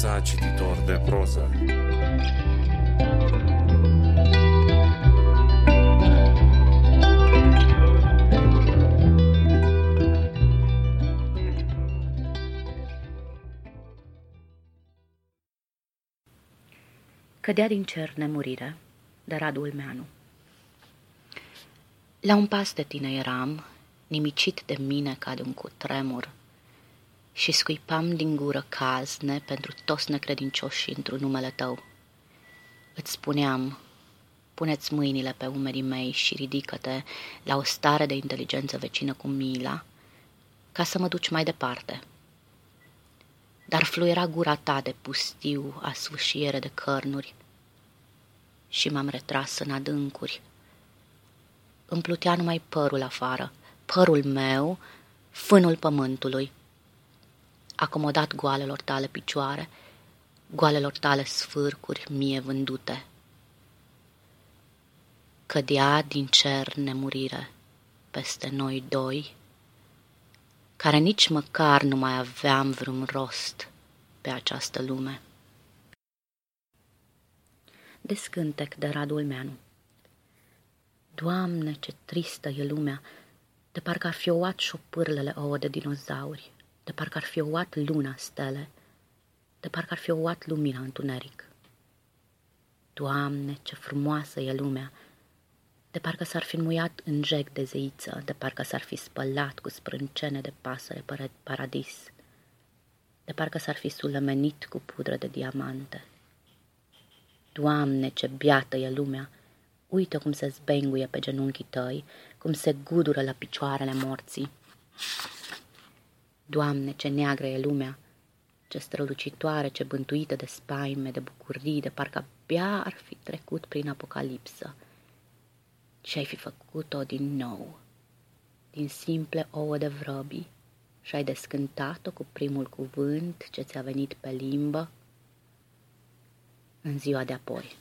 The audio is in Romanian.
viața cititor de proză. Cădea din cer nemurire de Radu Ulmeanu. La un pas de tine eram, nimicit de mine ca de un cutremur, și scuipam din gură cazne pentru toți necredincioși într-un numele tău. Îți spuneam, puneți mâinile pe umerii mei și ridică-te la o stare de inteligență vecină cu mila, ca să mă duci mai departe. Dar fluiera gura ta de pustiu a sfâșiere de cărnuri și m-am retras în adâncuri. Îmi plutea numai părul afară, părul meu, fânul pământului, acomodat goalelor tale picioare, goalelor tale sfârcuri mie vândute. Cădea din cer nemurire peste noi doi, care nici măcar nu mai aveam vreun rost pe această lume. Descântec de Radul Meanu Doamne, ce tristă e lumea, de parcă ar fi ouat șopârlele ouă de dinozauri, de parcă ar fi ouat luna stele, de parcă ar fi ouat lumina întuneric. Doamne, ce frumoasă e lumea, de parcă s-ar fi muiat în jeg de zeiță, de parcă s-ar fi spălat cu sprâncene de pasăre paradis, de parcă s-ar fi sulămenit cu pudră de diamante. Doamne, ce biată e lumea, Uită cum se zbenguie pe genunchii tăi, cum se gudură la picioarele morții. Doamne, ce neagră e lumea, ce strălucitoare, ce bântuită de spaime, de bucurii, de parcă abia ar fi trecut prin apocalipsă. Și ai fi făcut-o din nou, din simple ouă de vrăbi, și ai descântat-o cu primul cuvânt ce ți-a venit pe limbă în ziua de apoi.